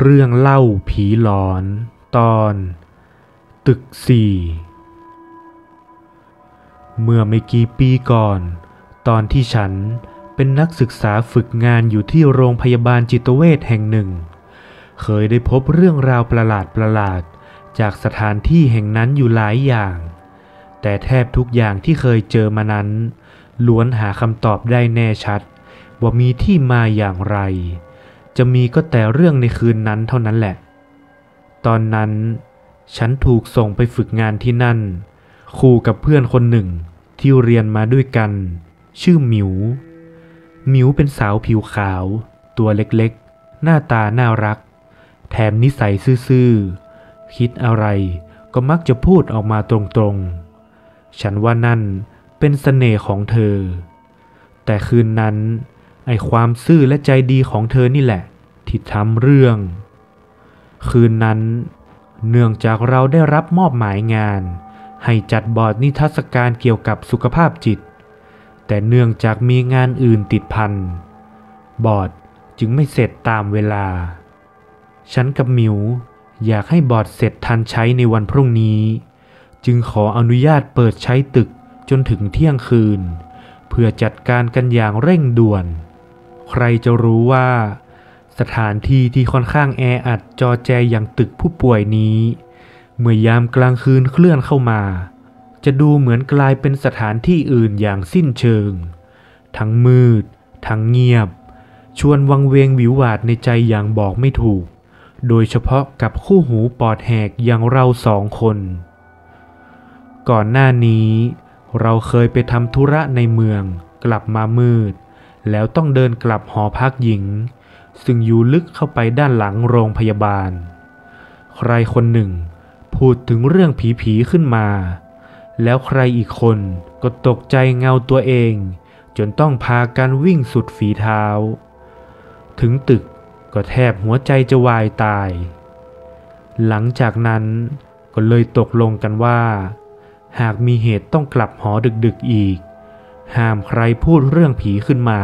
เรื่องเล่าผีหลอน ตอน ตึกสี่ เมื่อไม่กี่ปีก่อน ตอนที่ฉันเป็นนักศึกษาฝึกงานอยู่ที่โรงพยาบาลจิตเวชแห่งหนึ่ง เคยได้พบเรื่องราวประหลาดประหลาดจากสถานที่แห่งนั้นอยู่หลายอย่าง แต่แทบทุกอย่างที่เคยเจอมานั้น ล้วนหาคำตอบได้แน่ชัด ว่ามีที่มาอย่างไร จะมีก็แต่เรื่องในคืนนั้นเท่านั้นแหละ ตอนนั้น ฉันถูกส่งไปฝึกงานที่นั่น คู่กับเพื่อนคนหนึ่งที่เรียนมาด้วยกัน ชื่อหมิว หมิวเป็นสาวผิวขาว ตัวเล็กๆ หน้าตาน่ารัก แถมนิสัยซื่อๆ คิดอะไรก็มักจะพูดออกมาตรงๆ ฉันว่านั่นเป็นเสน่ห์ของเธอ แต่คืนนั้น ไอความซื่อและใจดีของเธอนี่แหละ ที่ทำเรื่อง คืนนั้น เนื่องจากเราได้รับมอบหมายงาน ให้จัดบอร์ดนิทรรศการเกี่ยวกับสุขภาพจิต แต่เนื่องจากมีงานอื่นติดพัน บอร์ดจึงไม่เสร็จตามเวลา ฉันกับมิวอยากให้บอร์ดเสร็จทันใช้ในวันพรุ่งนี้ จึงขออนุญาตเปิดใช้ตึกจนถึงเที่ยงคืน เพื่อจัดการกันอย่างเร่งด่วน ใครจะรู้ว่า สถานที่ที่ค่อนข้างแออัดจอแจอย่างตึกผู้ป่วยนี้ เมื่อยามกลางคืนเคลื่อนเข้ามา จะดูเหมือนกลายเป็นสถานที่อื่นอย่างสิ้นเชิง ทั้งมืด ทั้งเงียบ ชวนวังเวงวิวหวาดในใจอย่างบอกไม่ถูก โดยเฉพาะกับคู่หูปอดแหกอย่างเราสองคน ก่อนหน้านี้เราเคยไปทำธุระในเมืองกลับมามืด แล้วต้องเดินกลับหอพักหญิง ซึ่งอยู่ลึกเข้าไปด้านหลังโรงพยาบาล ใครคนหนึ่ง พูดถึงเรื่องผีๆขึ้นมา แล้วใครอีกคนก็ตกใจเงาตัวเอง จนต้องพากันวิ่งสุดฝีเท้า ถึงตึกก็แทบหัวใจจะวายตาย หลังจากนั้นก็เลยตกลงกันว่า หากมีเหตุต้องกลับหอดึกๆอีก ห้ามใครพูดเรื่องผีขึ้นมา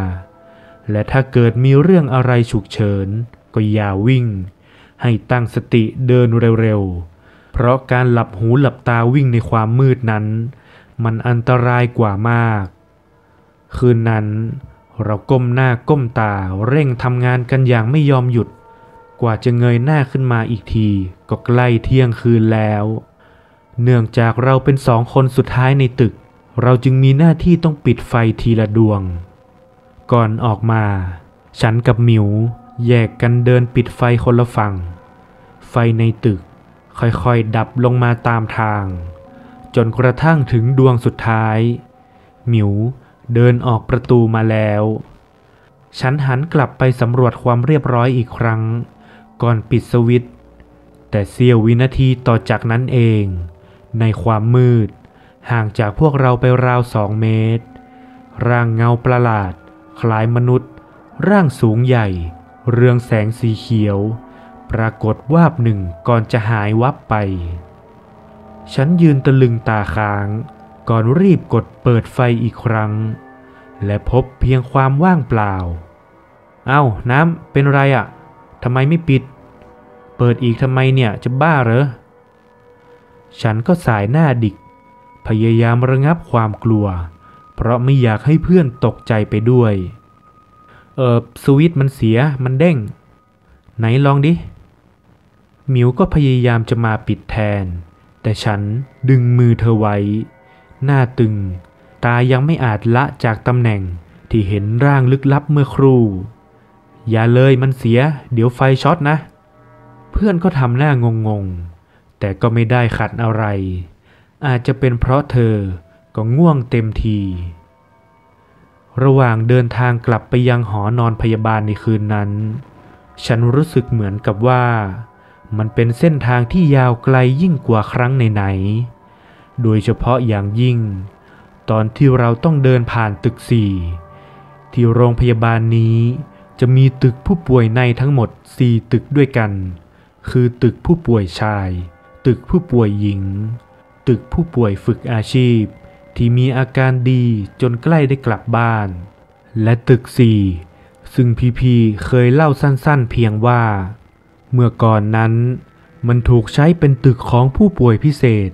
และถ้าเกิดมีเรื่องอะไรฉุกเฉิน ก็อย่าวิ่ง ให้ตั้งสติเดินเร็วๆ เพราะการหลับหูหลับตาวิ่งในความมืดนั้น มันอันตรายกว่ามาก คืนนั้นเราก้มหน้าก้มตาเร่งทำงานกันอย่างไม่ยอมหยุด กว่าจะเงยหน้าขึ้นมาอีกที ก็ใกล้เที่ยงคืนแล้ว เนื่องจากเราเป็นสองคนสุดท้ายในตึก เราจึงมีหน้าที่ต้องปิดไฟทีละดวง ก่อนออกมา ฉันกับหมิวแยกกันเดินปิดไฟคนละฝั่ง ไฟในตึกค่อยๆดับลงมาตามทาง จนกระทั่งถึงดวงสุดท้าย หมิวเดินออกประตูมาแล้ว ฉันหันกลับไปสำรวจความเรียบร้อยอีกครั้ง ก่อนปิดสวิตช์แต่เสี้ยววินาทีต่อจากนั้นเอง ในความมืด ห่างจากพวกเราไปราวสองเมตร ร่างเงาประหลาด คล้ายมนุษย์ ร่างสูงใหญ่ เรืองแสงสีเขียว ปรากฏวาบหนึ่งก่อนจะหายวับไป ฉันยืนตะลึงตาค้าง ก่อนรีบกดเปิดไฟอีกครั้ง และพบเพียงความว่างเปล่า เอ้า น้ำ เป็นไรอะ่ะทำไมไม่ปิด เปิดอีกทำไมเนี่ยจะบ้าเหรอ ฉันก็สายหน้าดิก พยายามระงับความกลัว เพราะไม่อยากให้เพื่อนตกใจไปด้วย เออสวิตมันเสียมันเด้ง ไหนลองดิ หมิวก็พยายามจะมาปิดแทน แต่ฉันดึงมือเธอไว้ หน้าตึง ตายังไม่อาจละจากตำแหน่งที่เห็นร่างลึกลับเมื่อครู่ อย่าเลยมันเสีย เดี๋ยวไฟช็อตนะ เพื่อนก็ทำหน้างงงๆแต่ก็ไม่ได้ขัดอะไร อาจจะเป็นเพราะเธอก็ง่วงเต็มที ระหว่างเดินทางกลับไปยังหอนอนพยาบาลในคืนนั้น ฉันรู้สึกเหมือนกับว่า มันเป็นเส้นทางที่ยาวไกลยิ่งกว่าครั้งไหนๆ โดยเฉพาะอย่างยิ่ง ตอนที่เราต้องเดินผ่านตึกสี่ที่โรงพยาบาลนี้จะมีตึกผู้ป่วยในทั้งหมด 4 ตึกด้วยกัน คือตึกผู้ป่วยชาย ตึกผู้ป่วยหญิง ตึกผู้ป่วยฝึกอาชีพ ที่มีอาการดีจนใกล้ได้กลับบ้าน และตึกสี่ซึ่งพีพีเคยเล่าสั้นๆเพียงว่า เมื่อก่อนนั้น มันถูกใช้เป็นตึกของผู้ป่วยพิเศษ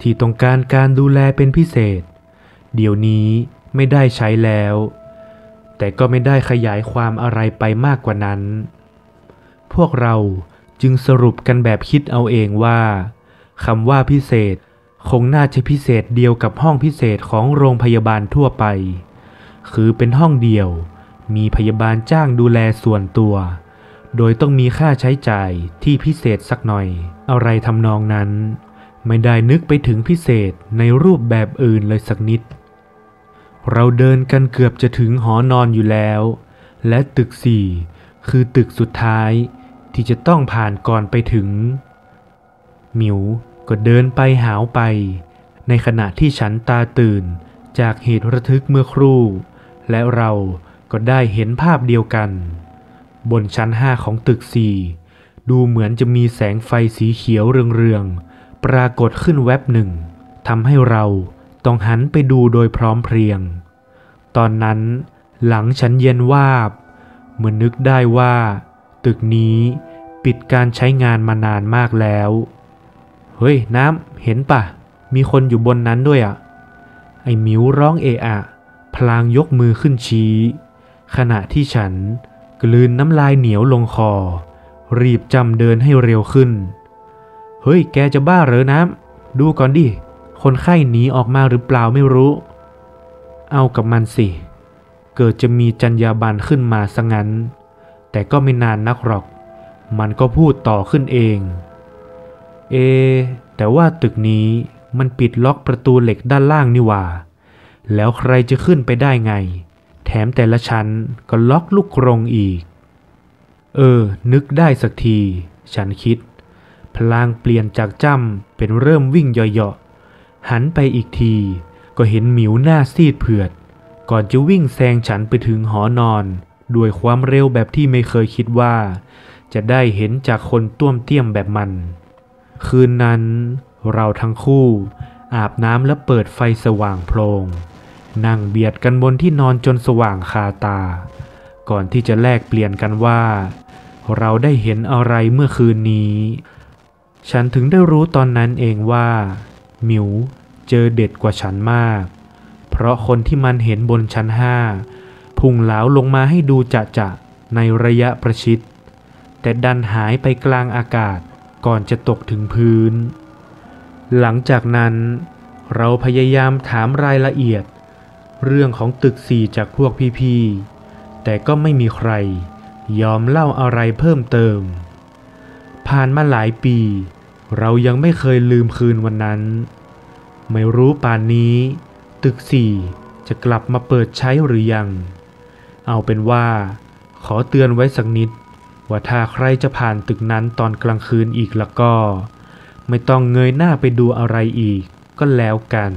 ที่ต้องการการดูแลเป็นพิเศษ เดี๋ยวนี้ไม่ได้ใช้แล้ว แต่ก็ไม่ได้ขยายความอะไรไปมากกว่านั้น พวกเราจึงสรุปกันแบบคิดเอาเองว่าคำว่าพิเศษ คงน่าจะพิเศษเดียวกับห้องพิเศษของโรงพยาบาลทั่วไป คือเป็นห้องเดียว มีพยาบาลจ้างดูแลส่วนตัว โดยต้องมีค่าใช้จ่ายที่พิเศษสักหน่อย อะไรทำนองนั้น ไม่ได้นึกไปถึงพิเศษในรูปแบบอื่นเลยสักนิด เราเดินกันเกือบจะถึงหอนอนอยู่แล้ว และตึกสี่คือตึกสุดท้ายที่จะต้องผ่านก่อนไปถึงหมิว ก็เดินไปหาวไป ในขณะที่ฉันตาตื่นจากเหตุระทึกเมื่อครู่ และเราก็ได้เห็นภาพเดียวกัน บนชั้นห้าของตึกสี่ดูเหมือนจะมีแสงไฟสีเขียวเรืองๆ ปรากฏขึ้นแวบหนึ่งทำให้เราต้องหันไปดูโดยพร้อมเพรียง ตอนนั้นหลังฉันเย็นวาบ เหมื่อนึกได้ว่า ตึกนี้ปิดการใช้งานมานานมากแล้ว เฮ้ยน้ำเห็นปะมีคนอยู่บนนั้นด้วยอะ ไอ้มิวร้องเอะอะพลางยกมือขึ้นชี้ ขณะที่ฉันกลืนน้ำลายเหนียวลงคอ รีบจำเดินให้เร็วขึ้น เฮ้ยแกจะบ้าเหรอน้ำดูก่อนดิ คนไข้หนีออกมาหรือเปล่าไม่รู้ เอากับมันสิ เกิดจะมีจัญญาบันขึ้นมาซะงั้น แต่ก็ไม่นานนักหรอก มันก็พูดต่อขึ้นเอง เอ แต่ว่าตึกนี้มันปิดล็อกประตูเหล็กด้านล่างนี่ว่า แล้วใครจะขึ้นไปได้ไง แถมแต่ละชั้นก็ล็อกลูกกรงอีก เออ นึกได้สักที ฉันคิด พลางเปลี่ยนจากจ้ำเป็นเริ่มวิ่งเยาะๆหันไปอีกที ก็เห็นหมิวหน้าซีดเผือด ก่อนจะวิ่งแซงฉันไปถึงหอนอน ด้วยความเร็วแบบที่ไม่เคยคิดว่า จะได้เห็นจากคนต้วมเตี้ยมแบบมัน คืนนั้นเราทั้งคู่อาบน้ำและเปิดไฟสว่างโพลงนั่งเบียดกันบนที่นอนจนสว่างคาตา ก่อนที่จะแลกเปลี่ยนกันว่า เราได้เห็นอะไรเมื่อคืนนี้ ฉันถึงได้รู้ตอนนั้นเองว่า หมิวเจอเด็ดกว่าฉันมาก เพราะคนที่มันเห็นบนชั้นห้าพุ่งเหลาลงมาให้ดูจะจะในระยะประชิด แต่ดันหายไปกลางอากาศ ก่อนจะตกถึงพื้น หลังจากนั้นเราพยายามถามรายละเอียด เรื่องของตึกสี่จากพวกพี่ๆ แต่ก็ไม่มีใครยอมเล่าอะไรเพิ่มเติม ผ่านมาหลายปี เรายังไม่เคยลืมคืนวันนั้น ไม่รู้ป่านนี้ ตึกสี่จะกลับมาเปิดใช้หรือยัง เอาเป็นว่า ขอเตือนไว้สักนิด ว่าถ้าใครจะผ่านตึกนั้นตอนกลางคืนอีกแล้วก็ ไม่ต้องเงยหน้าไปดูอะไรอีกก็แล้วกัน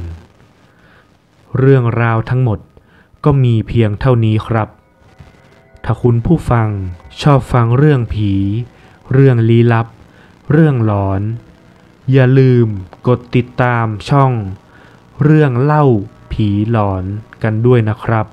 เรื่องราวทั้งหมดก็มีเพียงเท่านี้ครับ ถ้าคุณผู้ฟังชอบฟังเรื่องผี เรื่องลี้ลับ เรื่องหลอน อย่าลืมกดติดตามช่อง เรื่องเล่าผีหลอนกันด้วยนะครับ